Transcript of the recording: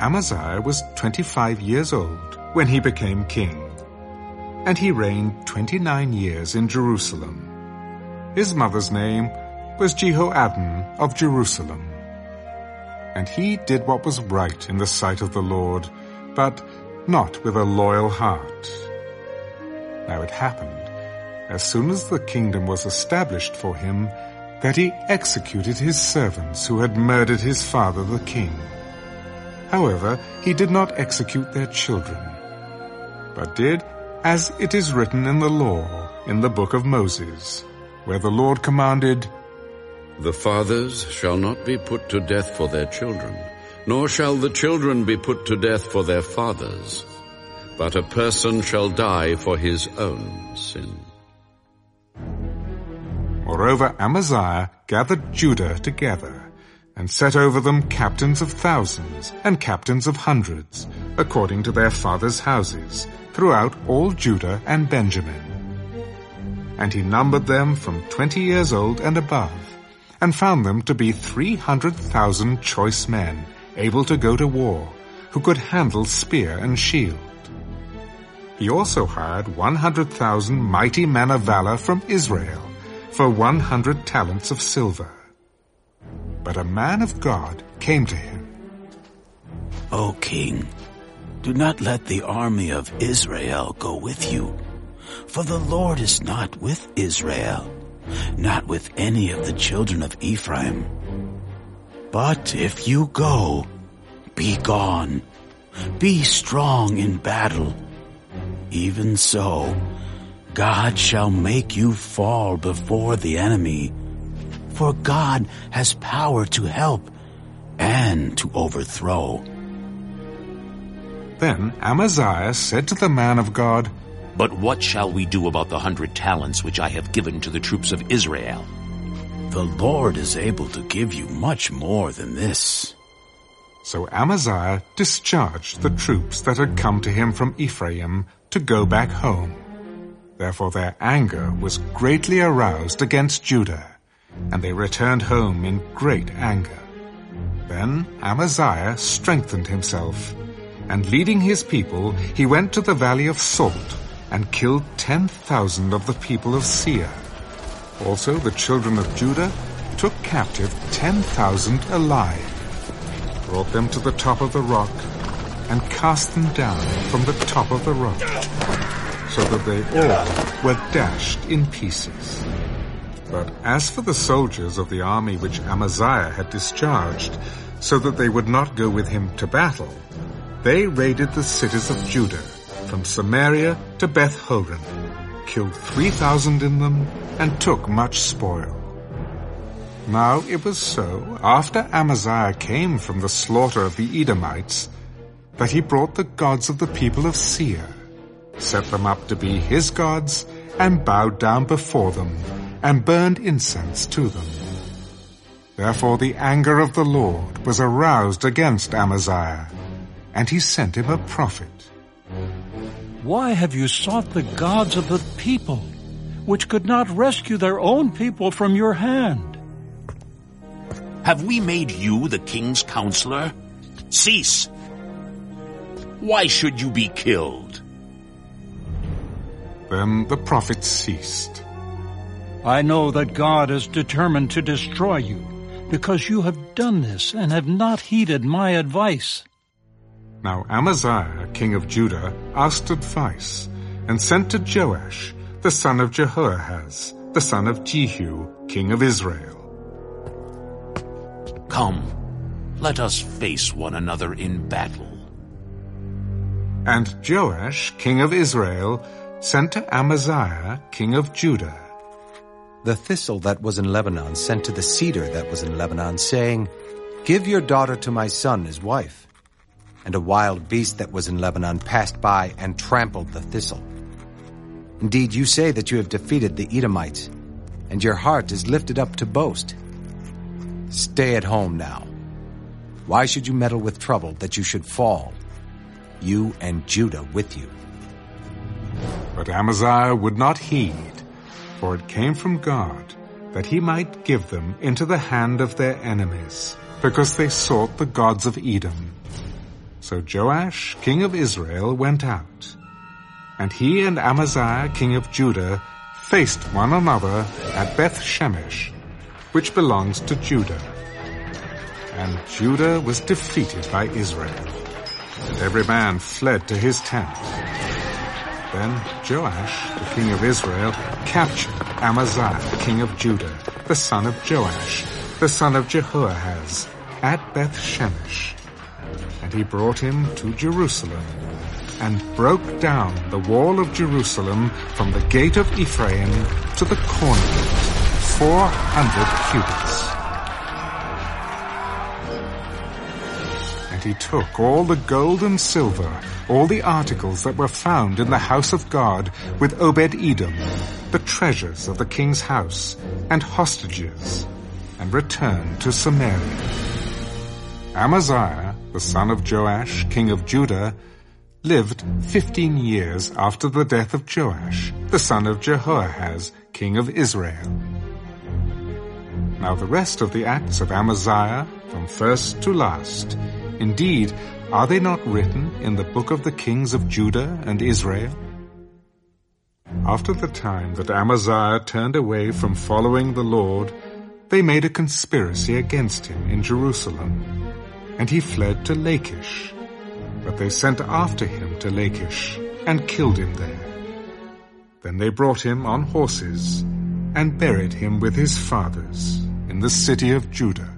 Amaziah was 25 years old when he became king, and he reigned 29 years in Jerusalem. His mother's name was Jehoaddan of Jerusalem. And he did what was right in the sight of the Lord, but not with a loyal heart. Now it happened, as soon as the kingdom was established for him, that he executed his servants who had murdered his father the king. However, he did not execute their children, but did as it is written in the law in the book of Moses, where the Lord commanded, The fathers shall not be put to death for their children, nor shall the children be put to death for their fathers, but a person shall die for his own sin. Moreover, Amaziah gathered Judah together, and set over them captains of thousands and captains of hundreds, according to their fathers' houses, throughout all Judah and Benjamin. And he numbered them from twenty years old and above, and found them to be three hundred thousand choice men, able to go to war, who could handle spear and shield. He also hired one hundred thousand mighty men of valor from Israel, for one hundred talents of silver. But a man of God came to him. O king, do not let the army of Israel go with you, for the Lord is not with Israel, not with any of the children of Ephraim. But if you go, be gone. Be strong in battle. Even so, God shall make you fall before the enemy for God has power to help and to overthrow. Then Amaziah said to the man of God, But what shall we do about the hundred talents which I have given to the troops of Israel? The Lord is able to give you much more than this. So Amaziah discharged the troops that had come to him from Ephraim to go back home. Therefore their anger was greatly aroused against Judah and they returned home in great anger. Then Amaziah strengthened himself, and leading his people, he went to the valley of Salt, and killed ten thousand of the people of Seir. Also the children of Judah took captive ten thousand alive, brought them to the top of the rock, and cast them down from the top of the rock, so that they all were dashed in pieces. But as for the soldiers of the army which Amaziah had discharged, so that they would not go with him to battle, they raided the cities of Judah, from Samaria to Beth Horon, killed three thousand in them, and took much spoil. Now it was so, after Amaziah came from the slaughter of the Edomites, that he brought the gods of the people of Seir, set them up to be his gods, and bowed down before them, and burned incense to them. Therefore the anger of the Lord was aroused against Amaziah, and he sent him a prophet. Why have you sought the gods of the people, which could not rescue their own people from your hand? Have we made you the king's counselor? Cease! Why should you be killed? Then the prophet ceased. I know that God is determined to destroy you, because you have done this and have not heeded my advice. Now Amaziah, king of Judah, asked advice, and sent to Joash, the son of Jehoahaz, the son of Jehu, king of Israel. Come, let us face one another in battle. And Joash, king of Israel, sent to Amaziah, king of Judah, the thistle that was in Lebanon sent to the cedar that was in Lebanon, saying, Give your daughter to my son as wife. And a wild beast that was in Lebanon passed by and trampled the thistle. Indeed, you say that you have defeated the Edomites, and your heart is lifted up to boast. Stay at home now. Why should you meddle with trouble that you should fall, you and Judah with you? But Amaziah would not heed for it came from God, that he might give them into the hand of their enemies, because they sought the gods of Edom. So Joash, king of Israel, went out. And he and Amaziah, king of Judah, faced one another at Beth Shemesh, which belongs to Judah. And Judah was defeated by Israel. And every man fled to his tent. Then Joash, the king of Israel, captured Amaziah, king of Judah, the son of Joash, the son of Jehoahaz, at Beth Shemesh. And he brought him to Jerusalem, and broke down the wall of Jerusalem from the gate of Ephraim to the corner gate, four hundred cubits. And he took all the gold and silver, all the articles that were found in the house of God with Obed-Edom, the treasures of the king's house, and hostages, and returned to Samaria. Amaziah, the son of Joash, king of Judah, lived fifteen years after the death of Joash, the son of Jehoahaz, king of Israel. Now the rest of the acts of Amaziah, from first to last, indeed, are they not written in the book of the kings of Judah and Israel? After the time that Amaziah turned away from following the Lord, they made a conspiracy against him in Jerusalem, and he fled to Lachish. But they sent after him to Lachish, and killed him there. Then they brought him on horses, and buried him with his fathers in the city of Judah.